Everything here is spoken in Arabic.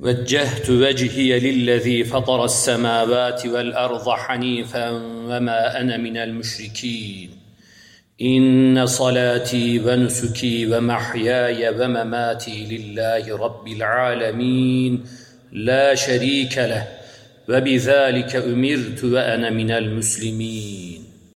وجهت وجهي للذي فطر السماوات والأرض حنيفا وما أنا من المشركين. إن صلاتي ونسكي ومحياي ومماتي لله رب العالمين. لا شريك له وبذلك أمرت وأنا من المسلمين.